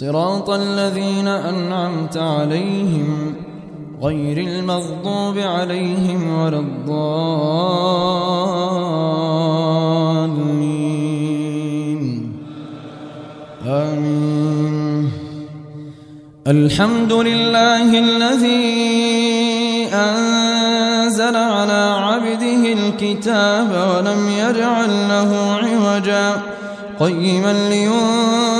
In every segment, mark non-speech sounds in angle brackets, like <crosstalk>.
صراط الذين أنعمت عليهم غير المغضوب عليهم ولا الضالين. آمين. الحمد لله الذي أنزل على عبده الكتاب ولم يجعل له عوجا قيما لينذر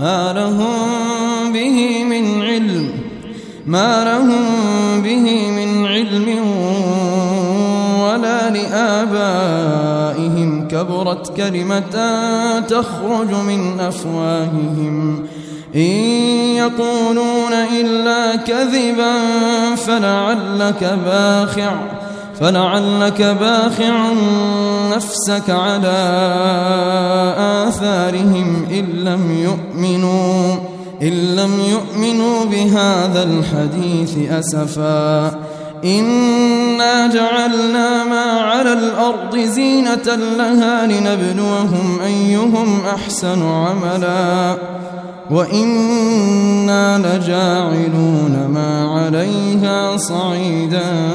ما لهم به من علم ما لهم به من علم ولا لآبائهم. كبرت كلمة تخرج من أفواههم. إن يقولون إلا كذبا فلعلك باخع. فلعلك باخع نفسك على آثارهم إن لم يؤمنوا إن لم يؤمنوا بهذا الحديث أسفا. إنا جعلنا ما على الأرض زينة لها لنبلوهم أيهم أحسن عملا. وإنا لجاعلون ما عليها صعيدا.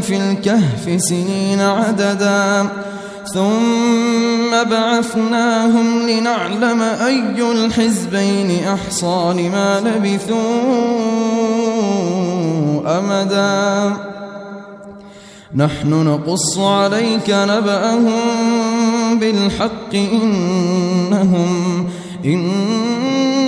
في الكهف سنين عددا. ثم بعثناهم لنعلم أي الحزبين أحصى لما لبثوا أمدا. نحن نقص عليك نبأهم بالحق إنهم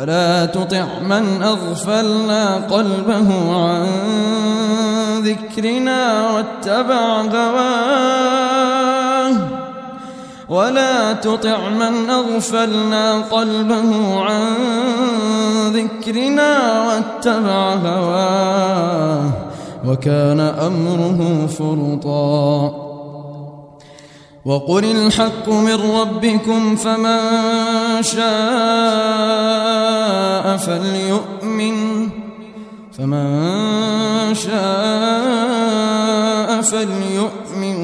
ولا تطع من أغفلنا قلبه عن ذكرنا واتبع هواه. ولا تطع من أغفلنا قلبه عن ذكرنا واتبع هواه. وكان أمره فرطا. وقل الحق من ربكم فمن شاء فليؤمن فمن شاء فليؤمن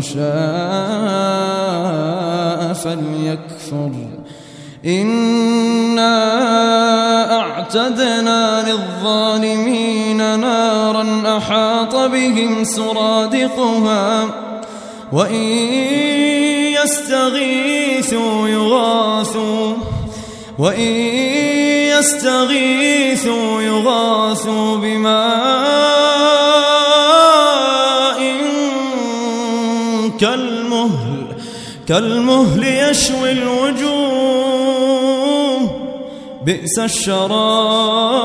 شاء فليكفر إنا أعتدنا للظالمين بهم سرادقها وإن يستغيثوا يغاثوا وإن يستغيثوا يغاثوا بماء كالمهل كالمهل يشوي الوجوه بئس الشراب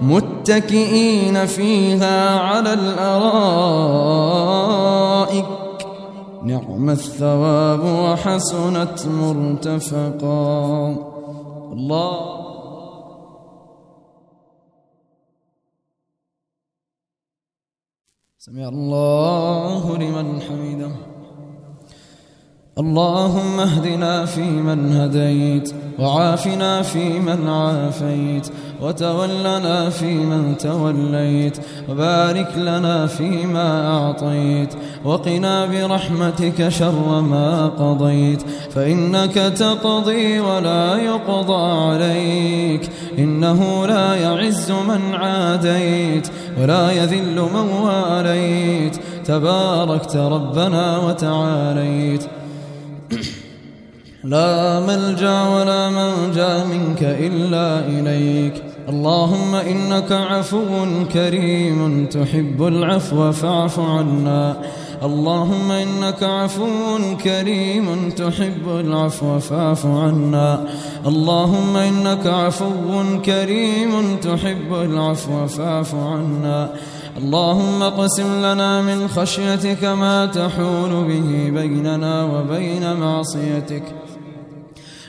متكئين فيها على الأرائك. نعم الثواب وحسنت مرتفقا. الله. سمع الله لمن حمده. اللهم اهدنا فيمن هديت وعافنا فيمن عافيت. وتولنا فيمن توليت وبارك لنا فيما أعطيت وقنا برحمتك شر ما قضيت فإنك تقضي ولا يقضى عليك إنه لا يعز من عاديت ولا يذل من واليت تباركت ربنا وتعاليت <clears throat> لا ملجأ ولا منجأ منك إلا إليك اللهم إنك عفو كريم تحب العفو فاعف عنا. اللهم إنك عفو كريم تحب العفو فاعف عنا. اللهم إنك عفو كريم تحب العفو فاعف عنا. اللهم اقسم لنا من خشيتك ما تحول به بيننا وبين معصيتك.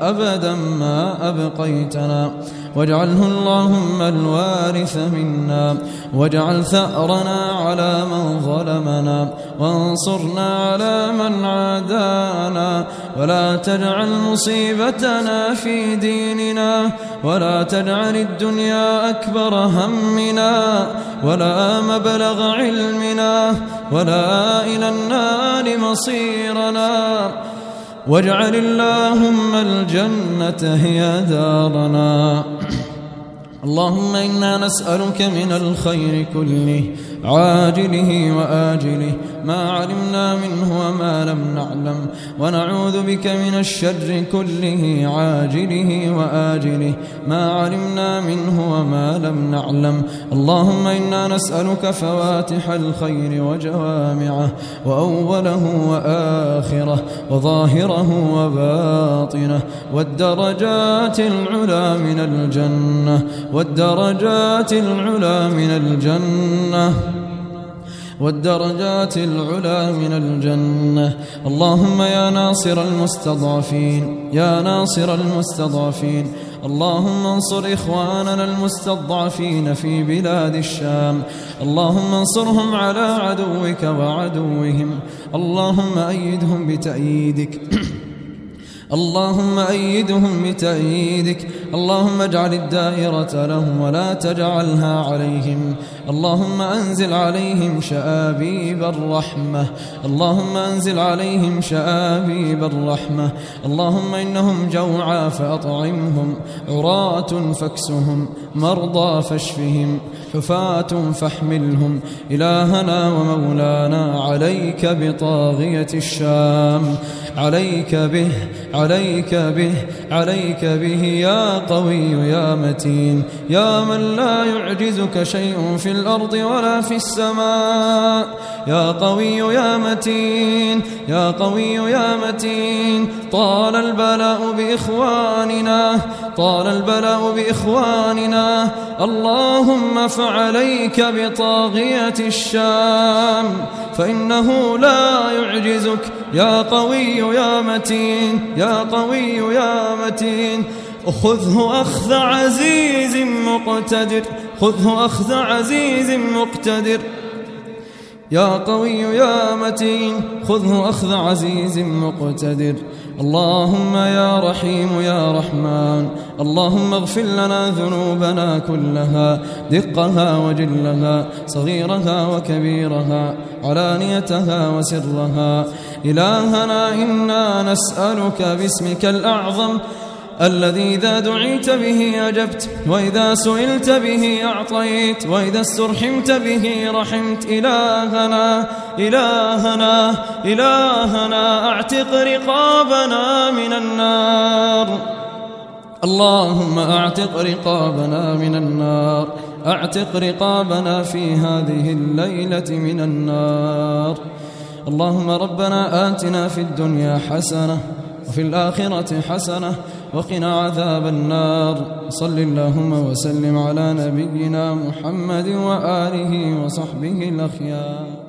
أبدا ما أبقيتنا. واجعله اللهم الوارث منا. واجعل ثأرنا على من ظلمنا. وانصرنا على من عادانا. ولا تجعل مصيبتنا في ديننا. ولا تجعل الدنيا أكبر همنا. ولا مبلغ علمنا. ولا إلى النار مصيرنا. واجعل اللهم الجنة هي دارنا. اللهم إنا نسألك من الخير كله عاجله وآجله ما علمنا منه وما لم نعلم. ونعوذ بك من الشر كله عاجله وآجله. ما علمنا منه وما لم نعلم. اللهم إنا نسألك فواتح الخير وجوامعه وأوله وآخره وظاهره وباطنه والدرجات العلى من الجنة والدرجات العلى من الجنة. والدرجات العلى من الجنة. اللهم يا ناصر المستضعفين يا ناصر المستضعفين. اللهم انصر إخواننا المستضعفين في بلاد الشام. اللهم انصرهم على عدوك وعدوهم. اللهم أيدهم بتأييدك. <clears throat> اللهم أيدهم بتأييدك. اللهم اجعل الدائرة لهم ولا تجعلها عليهم. اللهم أنزل عليهم شآبيب الرحمة. اللهم أنزل عليهم شآبيب الرحمة. اللهم إنهم جوعى فأطعمهم عراة فاكسهم مرضى فاشفهم حفاة فاحملهم. إلهنا ومولانا عليك بطاغية الشام. عليك به عليك به عليك به يا قوي يا متين يا من لا يعجزك شيء في الأرض ولا في السماء. يا قوي يا متين يا قوي يا متين. طال البلاء بإخواننا طال البلاء بإخواننا. اللهم فعليك بطاغية الشام. فإنه لا يعجزك. يا قوي يا متين يا قوي يا متين. خذه أخذ عزيز مقتدر خذه أخذ عزيز مقتدر. يا قوي يا متين خذه أخذ عزيز مقتدر. اللهم يا رحيم يا رحمن. اللهم اغفر لنا ذنوبنا كلها دقها وجلها صغيرها وكبيرها علانيتها وسرها. إلهنا إنا نسألك باسمك الأعظم. الذي إذا دعيت به أجبت وإذا سئلت به أعطيت وإذا استرحمت به رحمت. إلهنا إلهنا إلهنا أعتق رقابنا من النار. اللهم أعتق رقابنا من النار أعتق رقابنا في هذه الليلة من النار. اللهم ربنا آتنا في الدنيا حسنة وفي الآخرة حسنة وقنا عذاب النار. صل اللهم وسلم على نبينا محمد وآله وصحبه الأخيار.